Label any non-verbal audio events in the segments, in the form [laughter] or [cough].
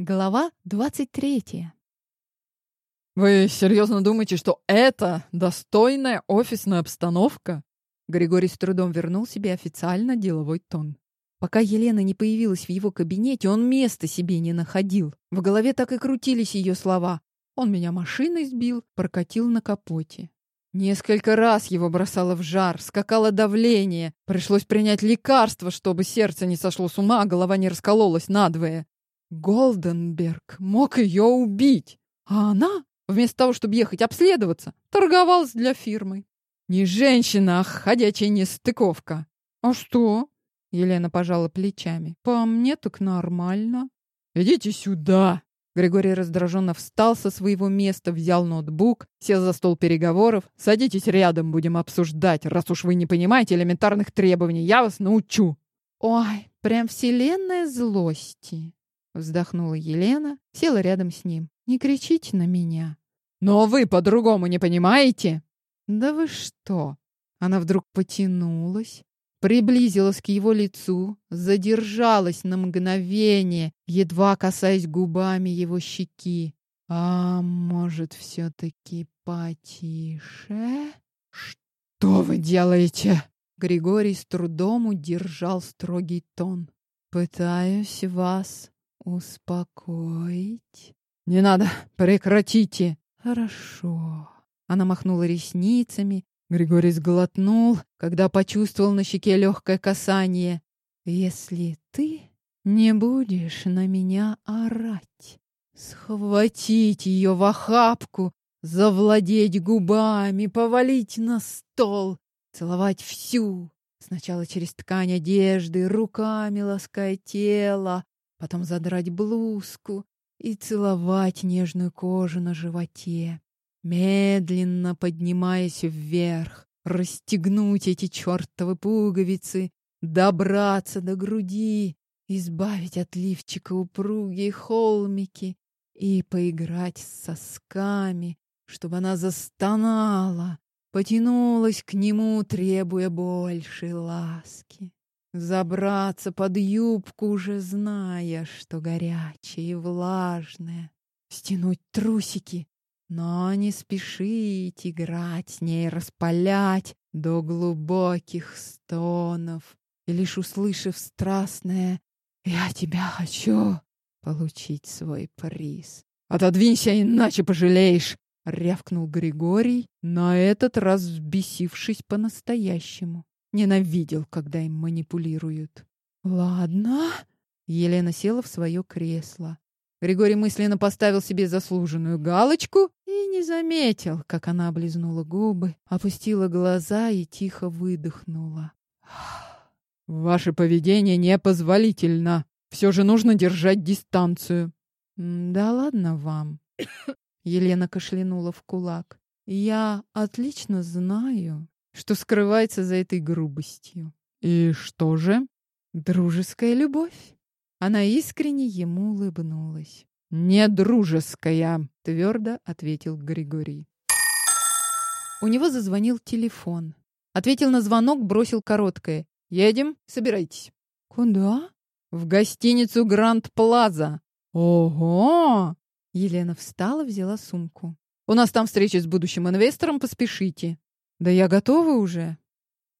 Глава двадцать третья. «Вы серьезно думаете, что это достойная офисная обстановка?» Григорий с трудом вернул себе официально деловой тон. Пока Елена не появилась в его кабинете, он места себе не находил. В голове так и крутились ее слова. Он меня машиной сбил, прокатил на капоте. Несколько раз его бросало в жар, скакало давление. Пришлось принять лекарство, чтобы сердце не сошло с ума, а голова не раскололась надвое. Голденберг мог ее убить, а она, вместо того, чтобы ехать обследоваться, торговалась для фирмы. Не женщина, а ходячая нестыковка. А что? Елена пожала плечами. По мне так нормально. Идите сюда. Григорий раздраженно встал со своего места, взял ноутбук, сел за стол переговоров. Садитесь рядом, будем обсуждать. Раз уж вы не понимаете элементарных требований, я вас научу. Ой, прям вселенная злости. Вздохнула Елена, села рядом с ним. Не кричите на меня. Но вы по-другому не понимаете? Да вы что? Она вдруг потянулась, приблизилась к его лицу, задержалась на мгновение, едва касаясь губами его щеки. А может, все-таки потише? Что вы делаете? Григорий с трудом удержал строгий тон. Пытаюсь вас «Успокоить?» «Не надо! Прекратите!» «Хорошо». Она махнула ресницами. Григорий сглотнул, когда почувствовал на щеке легкое касание. «Если ты не будешь на меня орать, схватить ее в охапку, завладеть губами, повалить на стол, целовать всю, сначала через ткань одежды, руками лаская тело, потом задрать блузку и целовать нежную кожу на животе, медленно поднимаясь вверх, расстегнуть эти чертовы пуговицы, добраться до груди, избавить от лифчика упругие холмики и поиграть с сосками, чтобы она застонала, потянулась к нему, требуя большей ласки. Забраться под юбку, уже зная, что горячая и влажная. Стянуть трусики, но не спешить играть с ней, распалять до глубоких стонов. И лишь услышав страстное «Я тебя хочу!» получить свой приз. «Отодвинься, иначе пожалеешь!» — рявкнул Григорий, на этот раз взбесившись по-настоящему. Ненавидел, когда им манипулируют. Ладно. Елена села в свое кресло. Григорий мысленно поставил себе заслуженную галочку и не заметил, как она облизнула губы, опустила глаза и тихо выдохнула. Ваше поведение непозволительно. Все же нужно держать дистанцию. Да ладно вам. [coughs] Елена кашлянула в кулак. Я отлично знаю, что скрывается за этой грубостью. И что же? Дружеская любовь. Она искренне ему улыбнулась. «Не дружеская», — твердо ответил Григорий. У него зазвонил телефон. Ответил на звонок, бросил короткое. «Едем? Собирайтесь». «Куда?» «В гостиницу Гранд Плаза». «Ого!» Елена встала, взяла сумку. «У нас там встреча с будущим инвестором, поспешите». Да я готова уже.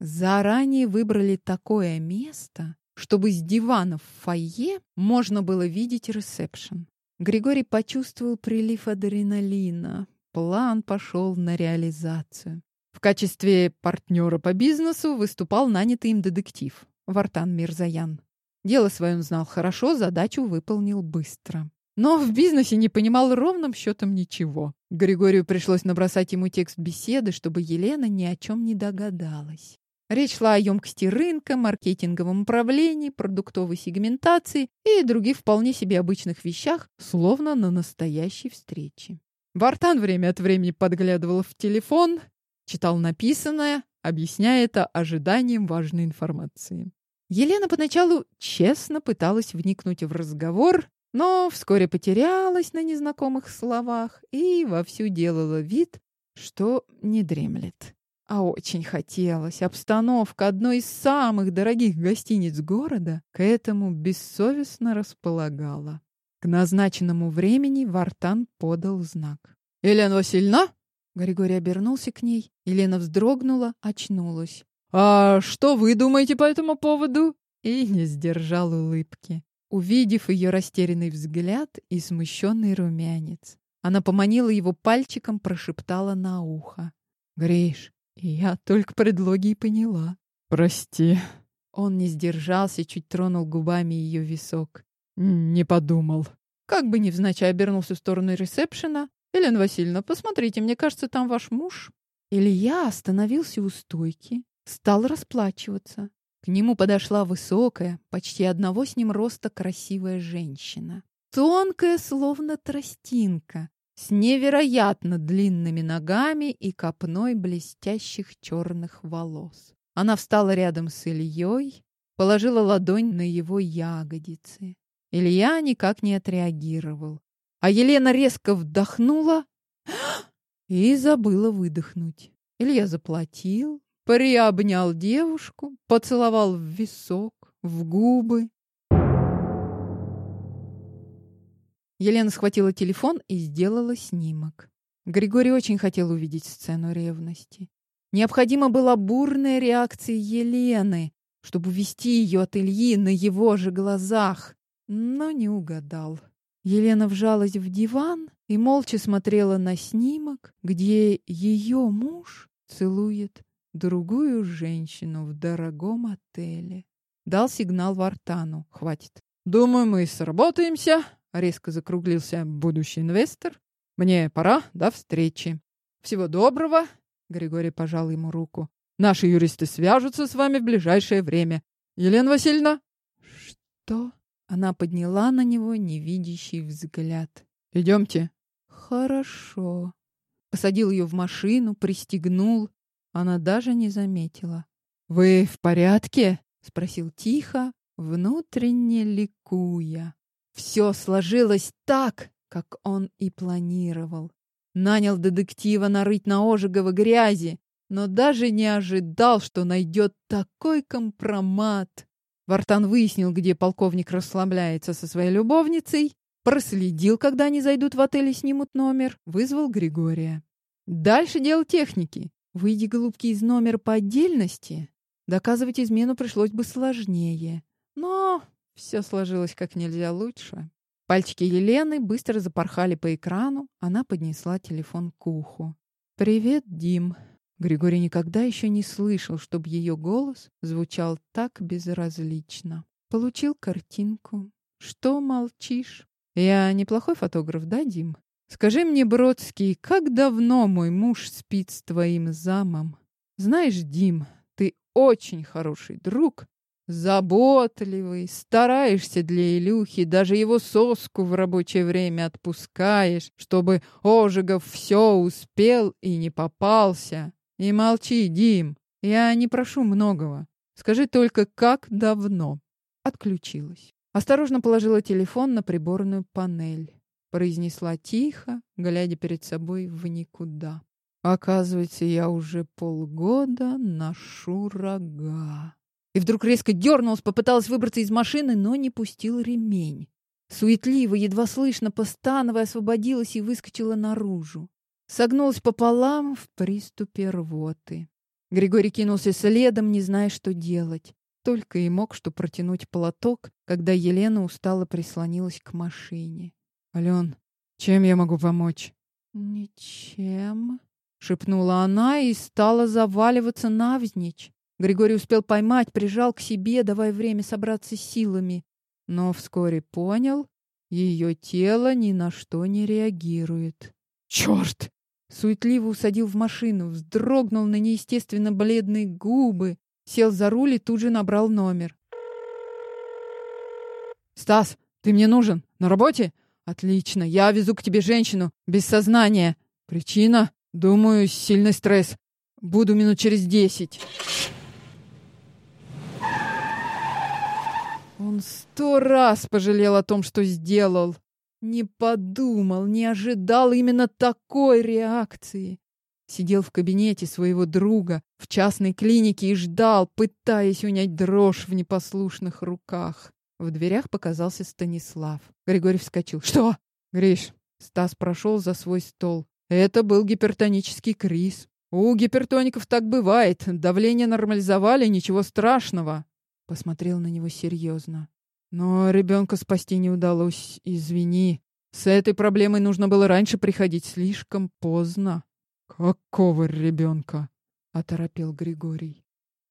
Заранее выбрали такое место, чтобы с дивана в фойе можно было видеть ресепшн. Григорий почувствовал прилив адреналина. План пошел на реализацию. В качестве партнера по бизнесу выступал нанятый им детектив Вартан Мирзаян. Дело свое он знал хорошо, задачу выполнил быстро но в бизнесе не понимал ровным счетом ничего. Григорию пришлось набросать ему текст беседы, чтобы Елена ни о чем не догадалась. Речь шла о емкости рынка, маркетинговом управлении, продуктовой сегментации и других вполне себе обычных вещах, словно на настоящей встрече. Вартан время от времени подглядывал в телефон, читал написанное, объясняя это ожиданием важной информации. Елена поначалу честно пыталась вникнуть в разговор, но вскоре потерялась на незнакомых словах и вовсю делала вид, что не дремлет. А очень хотелось. Обстановка одной из самых дорогих гостиниц города к этому бессовестно располагала. К назначенному времени Вартан подал знак. «Елена Васильевна?» Григорий обернулся к ней. Елена вздрогнула, очнулась. «А что вы думаете по этому поводу?» И не сдержал улыбки, увидев ее растерянный взгляд и смущенный румянец. Она поманила его пальчиком, прошептала на ухо. «Гриш, я только предлоги и поняла». «Прости». Он не сдержался, чуть тронул губами ее висок. «Не подумал». Как бы невзначай обернулся в сторону ресепшена. «Елена Васильевна, посмотрите, мне кажется, там ваш муж». Илья остановился у стойки, стал расплачиваться. К нему подошла высокая, почти одного с ним роста красивая женщина. Тонкая, словно тростинка, с невероятно длинными ногами и копной блестящих черных волос. Она встала рядом с Ильей, положила ладонь на его ягодицы. Илья никак не отреагировал. А Елена резко вдохнула [gasps] и забыла выдохнуть. Илья заплатил, приобнял девушку, поцеловал в висок, в губы. Елена схватила телефон и сделала снимок. Григорий очень хотел увидеть сцену ревности. Необходима была бурная реакция Елены, чтобы увести ее от Ильи на его же глазах, но не угадал. Елена вжалась в диван и молча смотрела на снимок, где ее муж целует другую женщину в дорогом отеле. Дал сигнал Вартану. Хватит. Думаю, мы сработаемся. Резко закруглился будущий инвестор. Мне пора. До встречи. Всего доброго. Григорий пожал ему руку. Наши юристы свяжутся с вами в ближайшее время. Елена Васильевна? Что? Она подняла на него невидящий взгляд. Идемте. Хорошо. Посадил ее в машину, пристегнул. Она даже не заметила. Вы в порядке? спросил тихо, внутренне ликуя. Все сложилось так, как он и планировал. Нанял детектива нарыть на Ожегова грязи, но даже не ожидал, что найдет такой компромат. Вартан выяснил, где полковник расслабляется со своей любовницей, проследил, когда они зайдут в отель и снимут номер, вызвал Григория. Дальше дело техники. Выйди, голубки, из номера по отдельности, доказывать измену пришлось бы сложнее. Но все сложилось как нельзя лучше. Пальчики Елены быстро запорхали по экрану, она поднесла телефон к уху. «Привет, Дим», Григорий никогда еще не слышал, чтобы ее голос звучал так безразлично. Получил картинку. Что молчишь? Я неплохой фотограф, да, Дим? Скажи мне, Бродский, как давно мой муж спит с твоим замом? Знаешь, Дим, ты очень хороший друг, заботливый, стараешься для Илюхи, даже его соску в рабочее время отпускаешь, чтобы Ожегов все успел и не попался. И молчи, Дим. Я не прошу многого. Скажи только, как давно. Отключилась. Осторожно положила телефон на приборную панель. Произнесла тихо, глядя перед собой в никуда. Оказывается, я уже полгода ношу рога. И вдруг резко дернулась, попыталась выбраться из машины, но не пустил ремень. Суетливо, едва слышно, постановая, освободилась и выскочила наружу согнулась пополам в приступе рвоты. Григорий кинулся следом, не зная, что делать. Только и мог что протянуть платок, когда Елена устало прислонилась к машине. «Ален, чем я могу помочь?» «Ничем», — шепнула она и стала заваливаться навзничь. Григорий успел поймать, прижал к себе, давая время собраться силами. Но вскоре понял, ее тело ни на что не реагирует. «Черт!» Суетливо усадил в машину, вздрогнул на неестественно бледные губы, сел за руль и тут же набрал номер. «Стас, ты мне нужен? На работе? Отлично, я везу к тебе женщину, без сознания. Причина? Думаю, сильный стресс. Буду минут через десять». Он сто раз пожалел о том, что сделал. Не подумал, не ожидал именно такой реакции. Сидел в кабинете своего друга в частной клинике и ждал, пытаясь унять дрожь в непослушных руках. В дверях показался Станислав. Григорий вскочил. «Что?» «Гриш!» Стас прошел за свой стол. «Это был гипертонический криз. У гипертоников так бывает. Давление нормализовали, ничего страшного». Посмотрел на него серьезно. «Но ребенка спасти не удалось. Извини. С этой проблемой нужно было раньше приходить. Слишком поздно». «Какого ребенка?» — оторопел Григорий.